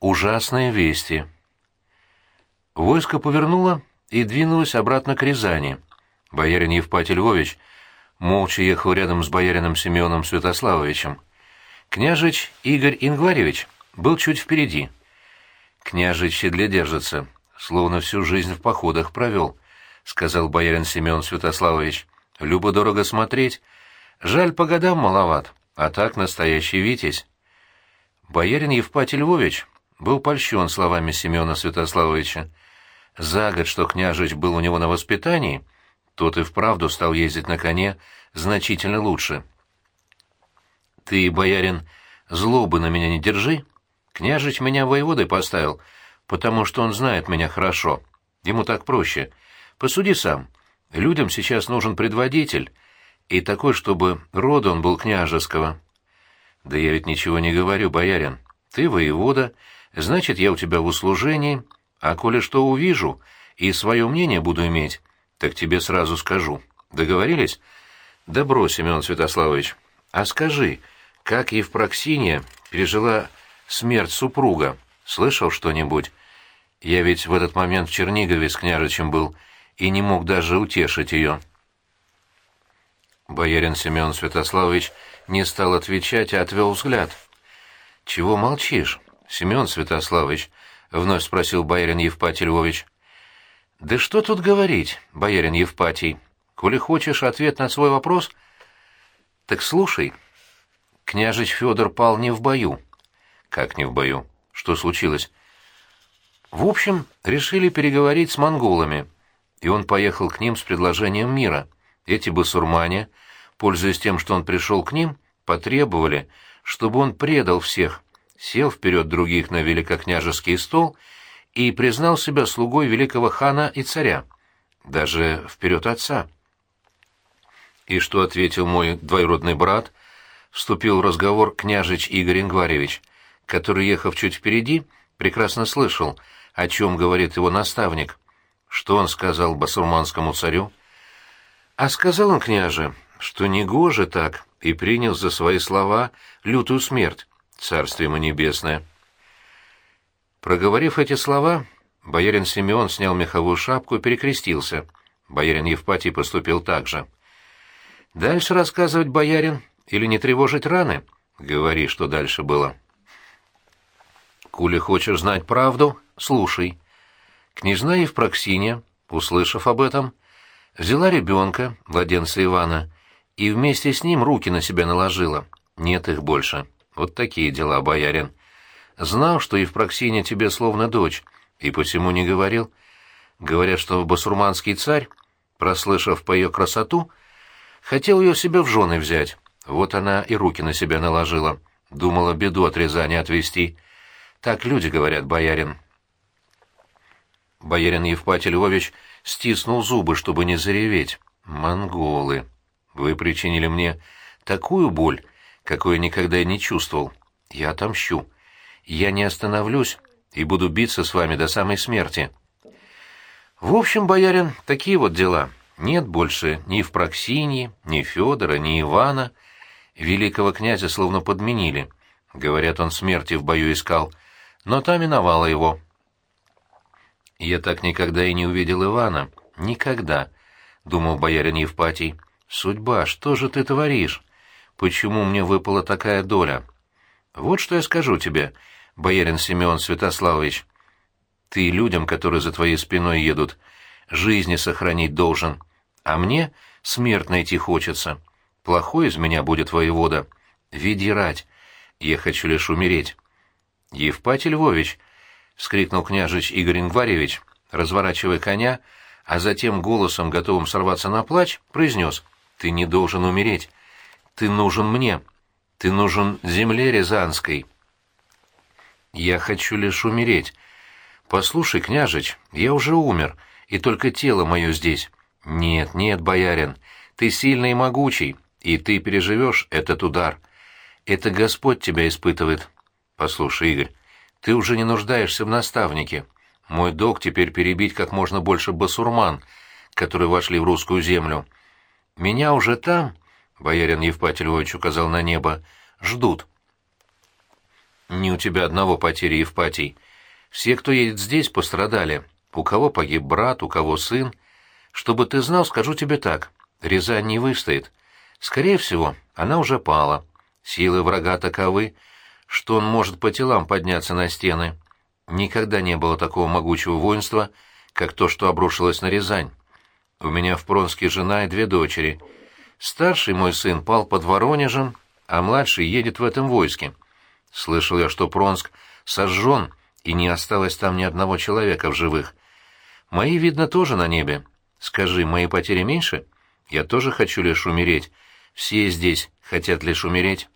Ужасные вести. Войско повернуло и двинулось обратно к Рязани. Боярин Евпатий Львович молча ехал рядом с боярином Семеном Святославовичем. Княжич Игорь Ингваревич был чуть впереди. Княжич в седле держится, словно всю жизнь в походах провел, — сказал боярин Семен Святославович. — Любо-дорого смотреть. Жаль, по годам маловат, а так настоящий витязь. Боярин Евпатий Львович был польщен словами Семена Святославовича. За год, что княжич был у него на воспитании, тот и вправду стал ездить на коне значительно лучше. «Ты, боярин, злобы на меня не держи. Княжич меня воеводой поставил, потому что он знает меня хорошо. Ему так проще. Посуди сам. Людям сейчас нужен предводитель, и такой, чтобы рода он был княжеского». «Да я ведь ничего не говорю, боярин. Ты воевода, значит, я у тебя в услужении, а коли что увижу и свое мнение буду иметь, так тебе сразу скажу. Договорились? Добро, Семен Святославович. А скажи, как Евпроксиния пережила смерть супруга? Слышал что-нибудь? Я ведь в этот момент в Чернигове с княжичем был и не мог даже утешить ее. Боярин Семен Святославович не стал отвечать, а отвел взгляд. «Чего молчишь?» Семен Святославович, — вновь спросил боярин Евпатий Львович. — Да что тут говорить, боярин Евпатий? Коли хочешь ответ на свой вопрос, так слушай. Княжич Федор пал не в бою. Как не в бою? Что случилось? В общем, решили переговорить с монголами, и он поехал к ним с предложением мира. Эти басурмане, пользуясь тем, что он пришел к ним, потребовали, чтобы он предал всех — сел вперед других на великокняжеский стол и признал себя слугой великого хана и царя, даже вперед отца. И что ответил мой двоюродный брат, вступил в разговор княжич Игорь Ингваревич, который, ехав чуть впереди, прекрасно слышал, о чем говорит его наставник. Что он сказал басурманскому царю? А сказал он, княже, что негоже так, и принял за свои слова лютую смерть. Царствие ему небесное. Проговорив эти слова, боярин Симеон снял меховую шапку и перекрестился. Боярин Евпатий поступил так же. «Дальше рассказывать, боярин, или не тревожить раны? Говори, что дальше было». «Кули хочешь знать правду, слушай». Княжна Евпроксиния, услышав об этом, взяла ребенка, младенца Ивана, и вместе с ним руки на себя наложила. Нет их больше. Вот такие дела, боярин. Знал, что Евпроксиня тебе словно дочь, и посему не говорил. Говорят, что басурманский царь, прослышав по ее красоту, хотел ее себе в жены взять. Вот она и руки на себя наложила. Думала беду от Рязани отвести. Так люди говорят, боярин. Боярин Евпатий Львович стиснул зубы, чтобы не зареветь. «Монголы! Вы причинили мне такую боль, какое никогда и не чувствовал. Я отомщу. Я не остановлюсь и буду биться с вами до самой смерти. В общем, боярин, такие вот дела. Нет больше ни в Проксинии, ни Федора, ни Ивана. Великого князя словно подменили. Говорят, он смерти в бою искал, но та миновала его. Я так никогда и не увидел Ивана. Никогда, — думал боярин Евпатий. Судьба, что же ты творишь? Почему мне выпала такая доля. Вот что я скажу тебе, боярин Семен Святославович. Ты людям, которые за твоей спиной едут, жизни сохранить должен, а мне смерть найти хочется. Плохой из меня будет воевода. Веди рать. Я хочу лишь умереть. — Евпатий Львович! — скрикнул княжич Игорь Ингваревич, разворачивая коня, а затем голосом, готовым сорваться на плач, произнес — Ты не должен умереть. Ты нужен мне. Ты нужен земле Рязанской. Я хочу лишь умереть. Послушай, княжич, я уже умер, и только тело мое здесь. Нет, нет, боярин, ты сильный и могучий, и ты переживешь этот удар. Это Господь тебя испытывает. Послушай, Игорь, ты уже не нуждаешься в наставнике. Мой долг теперь перебить как можно больше басурман, которые вошли в русскую землю. Меня уже там, — боярин Евпатий Львович указал на небо, — ждут. не у тебя одного потери, Евпатий. Все, кто едет здесь, пострадали. У кого погиб брат, у кого сын. Чтобы ты знал, скажу тебе так. Рязань не выстоит. Скорее всего, она уже пала. Силы врага таковы, что он может по телам подняться на стены. Никогда не было такого могучего воинства, как то, что обрушилось на Рязань. У меня в Пронске жена и две дочери. Старший мой сын пал под Воронежем, а младший едет в этом войске. Слышал я, что Пронск сожжен, и не осталось там ни одного человека в живых. Мои, видно, тоже на небе. Скажи, мои потери меньше? Я тоже хочу лишь умереть. Все здесь хотят лишь умереть.